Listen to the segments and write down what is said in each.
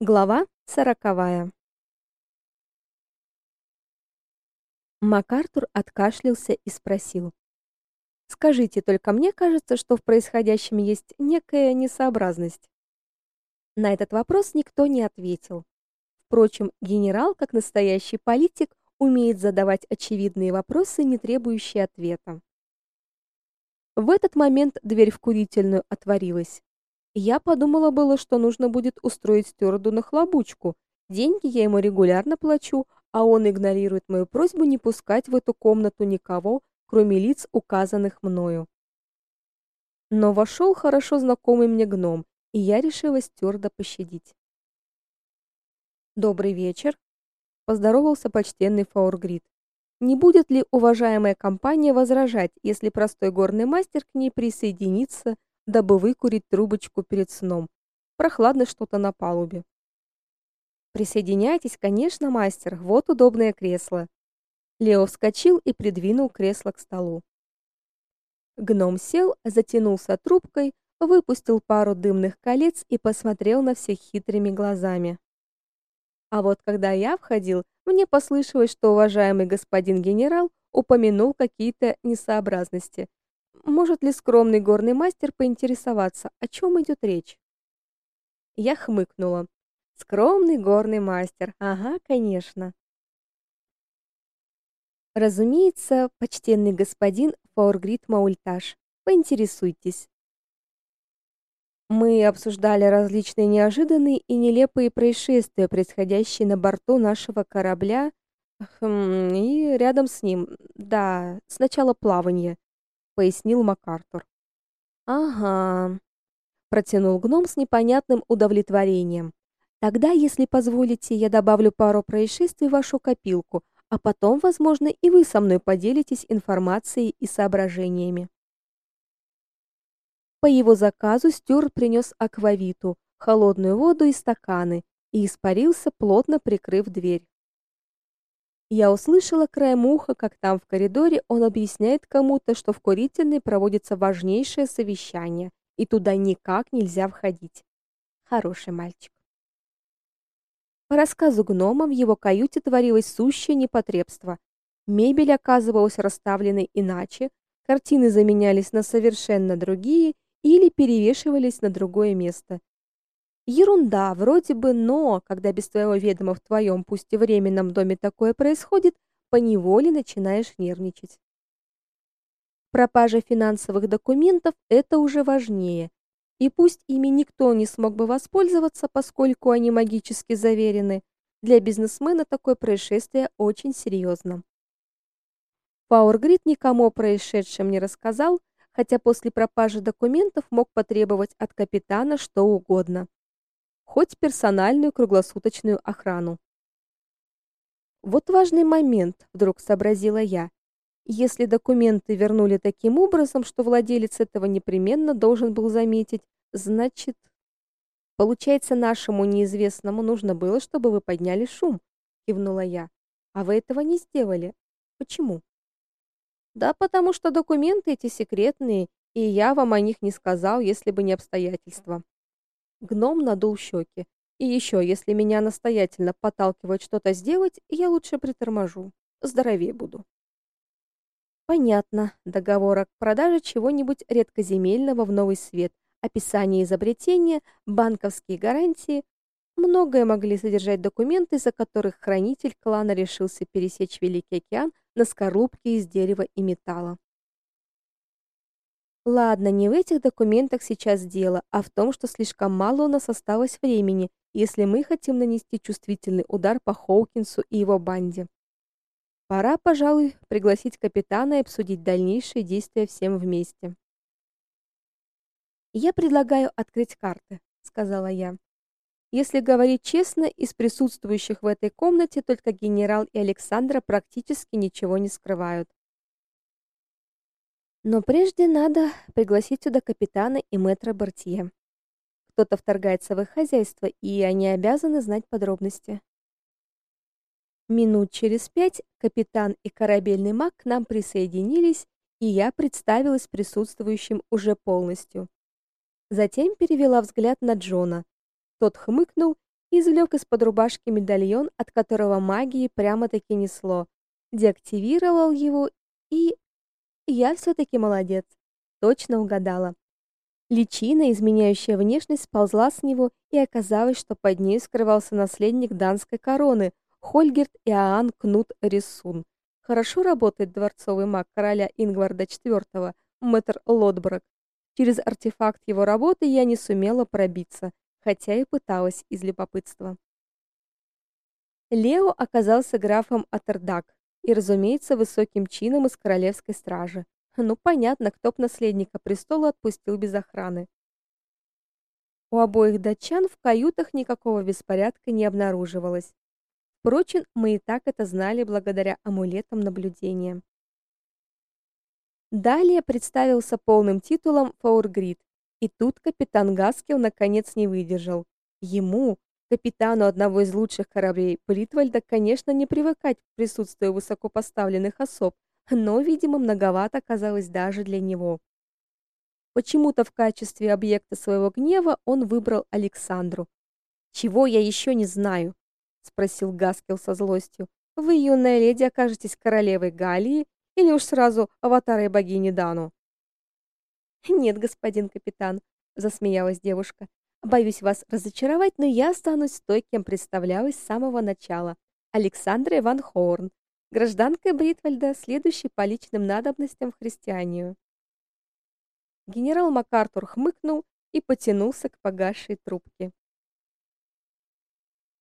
Глава сороковая. МакАртур откашлялся и спросил: "Скажите, только мне кажется, что в происходящем есть некая несообразность". На этот вопрос никто не ответил. Впрочем, генерал, как настоящий политик, умеет задавать очевидные вопросы, не требующие ответа. В этот момент дверь в курительную отворилась. Я подумала было, что нужно будет устроить стюарду нахлобучку. Деньги я ему регулярно плачу, а он игнорирует мою просьбу не пускать в эту комнату никого, кроме лиц, указанных мною. Но вошел хорошо знакомый мне гном, и я решила стюарда пощадить. Добрый вечер, поздоровался почтенный Фаургрид. Не будет ли уважаемая компания возражать, если простой горный мастер к ней присоединится? Дабы выкурить трубочку перед сном. Прохладно что-то на палубе. Присоединяйтесь, конечно, мастер. Вот удобное кресло. Лео вскочил и придвинул кресло к столу. Гном сел, затянулся трубкой, выпустил пару дымных колец и посмотрел на всех хитрыми глазами. А вот когда я входил, мне послышалось, что уважаемый господин генерал упомянул какие-то несообразности, может ли скромный горный мастер поинтересоваться, о чем идет речь? Я хмыкнула. Скромный горный мастер. Ага, конечно. Разумеется, почтенный господин Фаургрид Маульташ, поинтересуйтесь. Мы обсуждали различные неожиданные и нелепые происшествия, происходящие на борту нашего корабля, хм, и рядом с ним. Да, сначала плавание пояснил МакАртур. Ага, протянул гном с непонятным удовлетворением. Тогда, если позволите, я добавлю пару происшествий в вашу копилку, а потом, возможно, и вы со мной поделитесь информацией и соображениями. По его заказу Стюарт принес аквавиту, холодную воду и стаканы и испарился, плотно прикрыв дверь. Я услышала краем уха, как там в коридоре он объясняет кому-то, что в курительной проводится важнейшее совещание, и туда никак нельзя входить. Хороший мальчик. По рассказу гнома в его каюте творилось сущее непотребство. Мебель оказывалась расставленной иначе, картины заменялись на совершенно другие или перевешивались на другое место. Ерунда, вроде бы, но когда без твоего ведома в твоем, пусть и временном доме такое происходит, поневоле начинаешь нервничать. Пропажа финансовых документов это уже важнее. И пусть ими никто не смог бы воспользоваться, поскольку они магически заверены, для бизнесмена такое происшествие очень серьезно. Пауэргрид никому о происшедшем не рассказал, хотя после пропажи документов мог потребовать от капитана что угодно хоть персональную круглосуточную охрану. Вот важный момент, вдруг сообразила я. Если документы вернули таким образом, что владелец этого непременно должен был заметить, значит, получается, нашему неизвестному нужно было, чтобы вы подняли шум, кивнула я. А вы этого не сделали. Почему? Да потому что документы эти секретные, и я вам о них не сказал, если бы не обстоятельства. Гном надул щеки. И еще, если меня настоятельно подталкивают что-то сделать, я лучше приторможу. Здоровее буду. Понятно. Договор о продаже чего-нибудь редкоземельного в новый свет, описание изобретения, банковские гарантии. Многое могли содержать документы, за которых хранитель клана решился пересечь Великий океан на скорлупке из дерева и металла. Ладно, не в этих документах сейчас дело, а в том, что слишком мало у нас осталось времени, если мы хотим нанести чувствительный удар по Хоукинсу и его банде. Пора, пожалуй, пригласить капитана и обсудить дальнейшие действия всем вместе. Я предлагаю открыть карты, сказала я. Если говорить честно, из присутствующих в этой комнате только генерал и Александра практически ничего не скрывают. Но прежде надо пригласить сюда капитана и мэтра Бортье. Кто-то вторгается в их хозяйство, и они обязаны знать подробности. Минут через пять капитан и корабельный маг к нам присоединились, и я представилась присутствующим уже полностью. Затем перевела взгляд на Джона. Тот хмыкнул извлек из-под рубашки медальон, от которого магии прямо-таки несло, деактивировал его и... Я все таки молодец. Точно угадала. Личина, изменяющая внешность, сползла с него, и оказалось, что под ней скрывался наследник данской короны, Хольгерт Иоанн Кнут Рисун. Хорошо работает дворцовый маг короля Ингварда IV, мэтр Лотброк. Через артефакт его работы я не сумела пробиться, хотя и пыталась из любопытства. Лео оказался графом Атердак и, разумеется, высоким чином из королевской стражи. Ну, понятно, кто б наследника престола отпустил без охраны. У обоих датчан в каютах никакого беспорядка не обнаруживалось. Впрочем, мы и так это знали благодаря амулетам наблюдения. Далее представился полным титулом Фаургрид, и тут капитан Гаскел наконец не выдержал. Ему, капитану одного из лучших кораблей Бритвальда, конечно, не привыкать к присутствию высокопоставленных особ, но, видимо, многовато оказалось даже для него. Почему-то в качестве объекта своего гнева он выбрал Александру. Чего я еще не знаю, спросил Гаскел со злостью. Вы, юная леди, окажетесь королевой Галлии или уж сразу аватарой богини Дану? Нет, господин капитан, засмеялась девушка. Боюсь вас разочаровать, но я останусь той, кем представлялась с самого начала. Александра Ван Хорн, гражданка Бритвальда, следующей по личным надобностям в христианию. Генерал МакАртур хмыкнул и потянулся к погасшей трубке.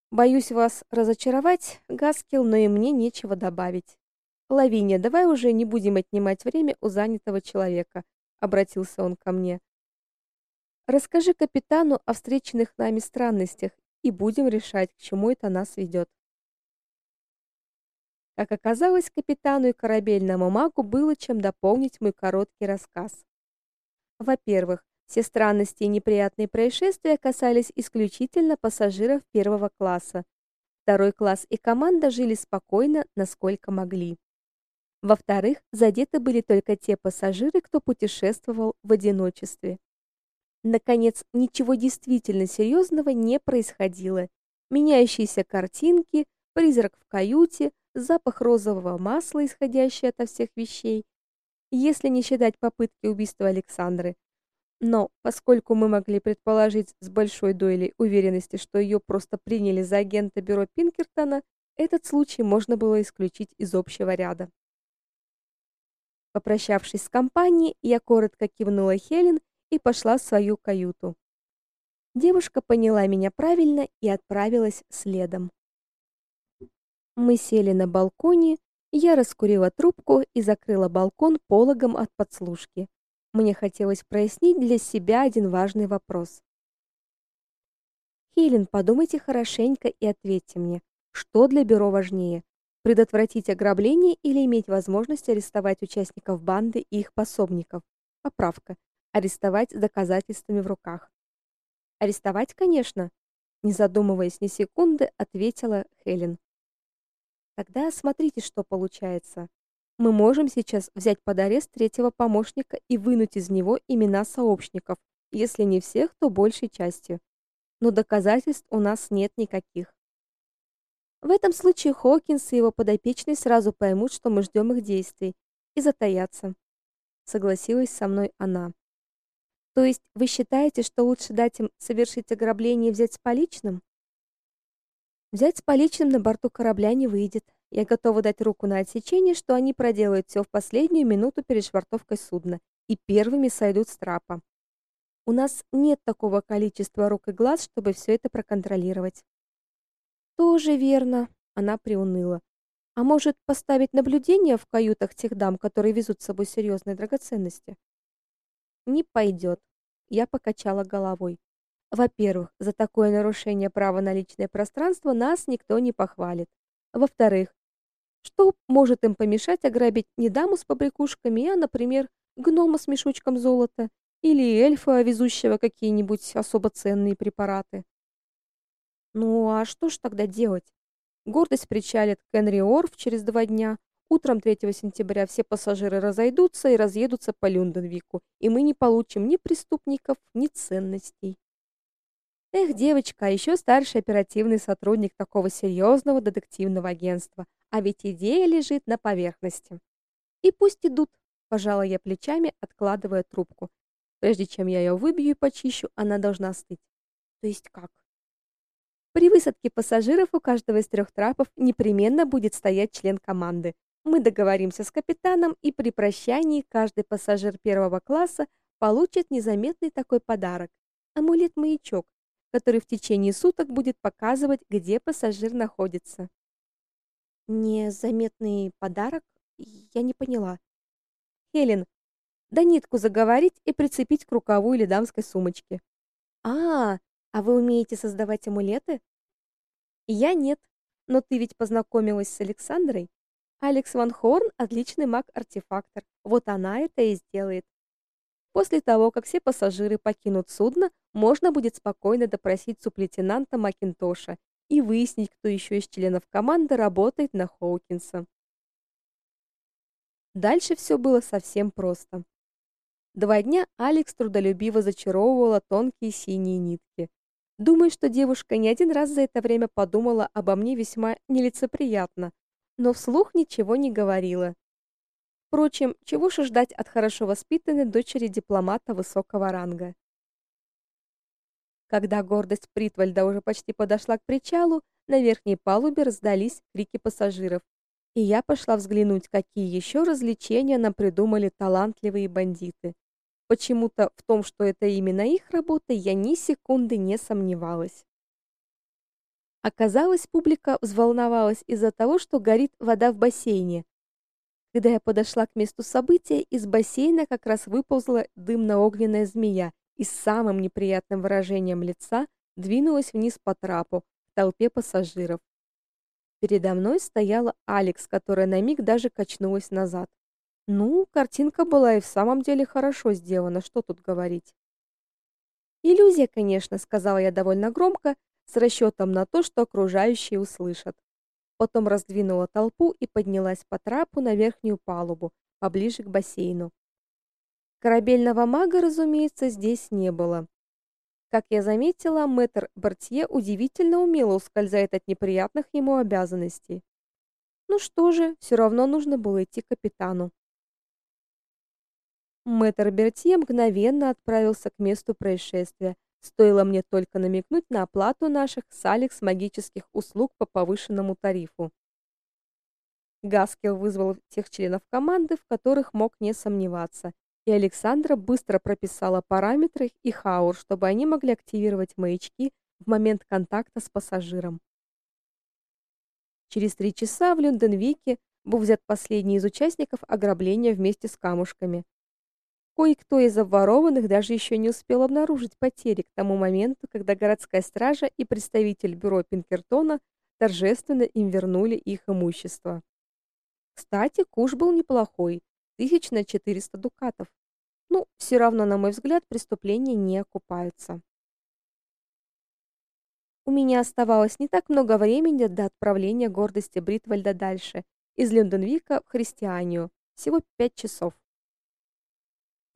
Боюсь вас разочаровать, Гаскел, но и мне нечего добавить. Лавиния, давай уже не будем отнимать время у занятого человека, обратился он ко мне. Расскажи капитану о встреченных нами странностях, и будем решать, к чему это нас ведет. Как оказалось, капитану и корабельному магу было чем дополнить мой короткий рассказ. Во-первых, все странности и неприятные происшествия касались исключительно пассажиров первого класса. Второй класс и команда жили спокойно, насколько могли. Во-вторых, задеты были только те пассажиры, кто путешествовал в одиночестве. Наконец, ничего действительно серьезного не происходило. Меняющиеся картинки, призрак в каюте, запах розового масла, исходящий ото всех вещей, если не считать попытки убийства Александры. Но поскольку мы могли предположить с большой долей уверенности, что ее просто приняли за агента бюро Пинкертона, этот случай можно было исключить из общего ряда. Попрощавшись с компанией, я коротко кивнула Хелен и пошла в свою каюту. Девушка поняла меня правильно и отправилась следом. Мы сели на балконе, я раскурила трубку и закрыла балкон пологом от подслушки. Мне хотелось прояснить для себя один важный вопрос. Хелен, подумайте хорошенько и ответьте мне, что для бюро важнее: предотвратить ограбление или иметь возможность арестовать участников банды и их пособников? Поправка: арестовать с доказательствами в руках. Арестовать, конечно, не задумываясь ни секунды, ответила Хелен. Тогда смотрите, что получается. Мы можем сейчас взять под арест третьего помощника и вынуть из него имена сообщников, если не всех, то большей частью. Но доказательств у нас нет никаких. В этом случае Хокинс и его подопечные сразу поймут, что мы ждем их действий, и затаятся. Согласилась со мной она. То есть вы считаете, что лучше дать им совершить ограбление и взять с поличным? Взять с поличным на борту корабля не выйдет. Я готова дать руку на отсечение, что они проделают все в последнюю минуту перед швартовкой судна и первыми сойдут с трапа. У нас нет такого количества рук и глаз, чтобы все это проконтролировать. Тоже верно, она приуныла. А может, поставить наблюдение в каютах тех дам, которые везут с собой серьезные драгоценности? Не пойдет. Я покачала головой. Во-первых, за такое нарушение права на личное пространство нас никто не похвалит. Во-вторых, что может им помешать ограбить не даму с побрякушками, а, например, гнома с мешочком золота или эльфа, везущего какие-нибудь особо ценные препараты? Ну, а что ж тогда делать? Гордость причалит к Энри-Орф через два дня. Утром 3 сентября все пассажиры разойдутся и разъедутся по Люнденвику, и мы не получим ни преступников, ни ценностей. Эх, девочка, а еще старший оперативный сотрудник такого серьезного детективного агентства, а ведь идея лежит на поверхности. И пусть идут, пожала я плечами, откладывая трубку. Прежде чем я ее выбью и почищу, она должна остыть. То есть как? При высадке пассажиров у каждого из трех трапов непременно будет стоять член команды. Мы договоримся с капитаном, и при прощании каждый пассажир первого класса получит незаметный такой подарок амулет-маячок, который в течение суток будет показывать, где пассажир находится. Незаметный подарок? Я не поняла. Хелен, да нитку заговорить и прицепить к рукаву или дамской сумочке. А, а вы умеете создавать амулеты? Я нет, но ты ведь познакомилась с Александрой. Алекс Ван Хорн отличный маг-артефактор. Вот она это и сделает. После того, как все пассажиры покинут судно, можно будет спокойно допросить сублейтенанта Макинтоша и выяснить, кто еще из членов команды работает на Хоукинса. Дальше все было совсем просто. Два дня Алекс трудолюбиво зачаровывала тонкие синие нитки. Думаю, что девушка не один раз за это время подумала обо мне весьма нелицеприятно, но вслух ничего не говорила. Впрочем, чего же ждать от хорошо воспитанной дочери дипломата высокого ранга? Когда гордость Притвальда уже почти подошла к причалу, на верхней палубе раздались крики пассажиров, и я пошла взглянуть, какие еще развлечения нам придумали талантливые бандиты. Почему-то в том, что это именно их работа, я ни секунды не сомневалась. Оказалось, публика взволновалась из-за того, что горит вода в бассейне. Когда я подошла к месту события, из бассейна как раз выползла дымно-огненная змея и с самым неприятным выражением лица двинулась вниз по трапу в толпе пассажиров. Передо мной стояла Алекс, которая на миг даже качнулась назад. Ну, картинка была и в самом деле хорошо сделана, что тут говорить. Иллюзия, конечно, сказала я довольно громко, с расчетом на то, что окружающие услышат. Потом раздвинула толпу и поднялась по трапу на верхнюю палубу, поближе к бассейну. Корабельного мага, разумеется, здесь не было. Как я заметила, мэтр Бартье удивительно умело ускользает от неприятных ему обязанностей. Ну что же, все равно нужно было идти к капитану. Мэтр Бертье мгновенно отправился к месту происшествия. Стоило мне только намекнуть на оплату наших с Алекс магических услуг по повышенному тарифу. Гаскел вызвал тех членов команды, в которых мог не сомневаться, и Александра быстро прописала параметры и хаур, чтобы они могли активировать маячки в момент контакта с пассажиром. Через три часа в Люнденвике был взят последний из участников ограбления вместе с камушками. Кое-кто из обворованных даже еще не успел обнаружить потери к тому моменту, когда городская стража и представитель бюро Пинкертона торжественно им вернули их имущество. Кстати, куш был неплохой тысяч на 400 дукатов. Ну, все равно, на мой взгляд, преступления не окупаются. У меня оставалось не так много времени до отправления гордости Бритвальда дальше, из Лондонвика в Христианию, всего пять часов.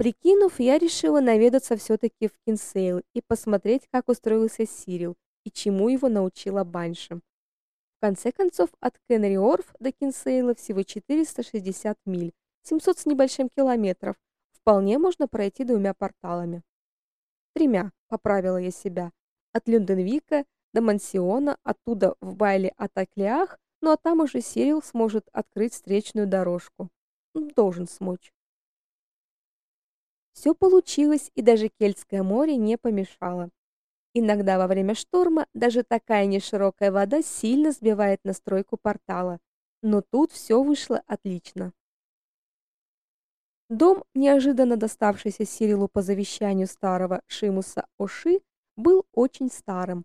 Прикинув, я решила наведаться все таки в Кинсейл и посмотреть, как устроился Сирил и чему его научила Банши. В конце концов, от Кенри-Орф до Кинсейла всего 460 миль, 700 с небольшим километров. Вполне можно пройти двумя порталами. Тремя, поправила я себя. От Люнденвика до Мансиона, оттуда в Байле Атаклиах, ну а там уже Сирил сможет открыть встречную дорожку. Должен смочь. Все получилось, и даже Кельтское море не помешало. Иногда во время шторма даже такая неширокая вода сильно сбивает настройку портала, но тут все вышло отлично. Дом, неожиданно доставшийся Сирилу по завещанию старого Шимуса Оши, был очень старым.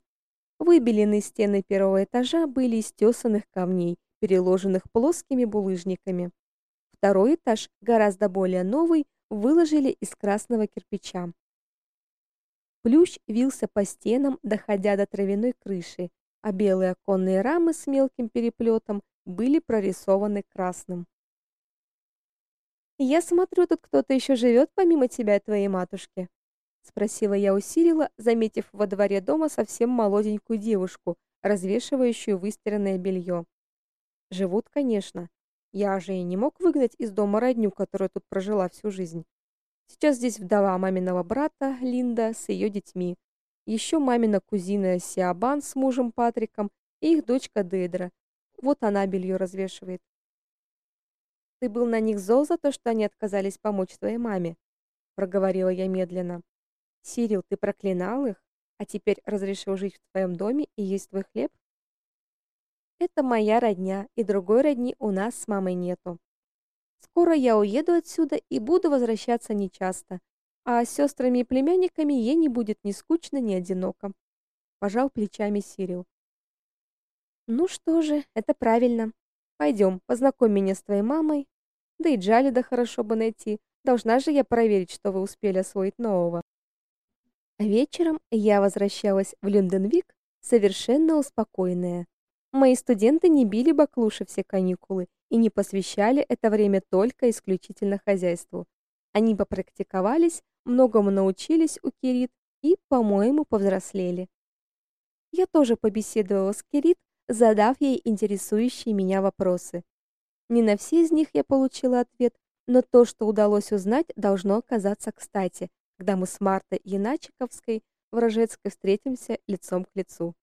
Выбеленные стены первого этажа были из тесаных камней, переложенных плоскими булыжниками. Второй этаж, гораздо более новый, выложили из красного кирпича. Плющ вился по стенам, доходя до травяной крыши, а белые оконные рамы с мелким переплетом были прорисованы красным. Я смотрю, тут кто-то еще живет помимо тебя и твоей матушки, спросила я у Сирила, заметив во дворе дома совсем молоденькую девушку, развешивающую выстиранное белье. Живут, конечно. Я же и не мог выгнать из дома родню, которая тут прожила всю жизнь. Сейчас здесь вдова маминого брата Линда с ее детьми. Еще мамина кузина Сиабан с мужем Патриком и их дочка Дедра. Вот она белье развешивает. Ты был на них зол за то, что они отказались помочь твоей маме, проговорила я медленно. Сирил, ты проклинал их, а теперь разрешил жить в твоем доме и есть твой хлеб? Это моя родня, и другой родни у нас с мамой нету. Скоро я уеду отсюда и буду возвращаться нечасто, а с сестрами и племянниками ей не будет ни скучно, ни одиноко. Пожал плечами Сирил. Ну что же, это правильно. Пойдем, познакомь меня с твоей мамой. Да и Джалида хорошо бы найти. Должна же я проверить, что вы успели освоить нового. Вечером я возвращалась в Лондонвик совершенно успокоенная. Мои студенты не били баклуши все каникулы и не посвящали это время только исключительно хозяйству. Они попрактиковались, многому научились у Кирит и, по-моему, повзрослели. Я тоже побеседовала с Кирит, задав ей интересующие меня вопросы. Не на все из них я получила ответ, но то, что удалось узнать, должно оказаться кстати, когда мы с Мартой Яначиковской в Рожецкой встретимся лицом к лицу.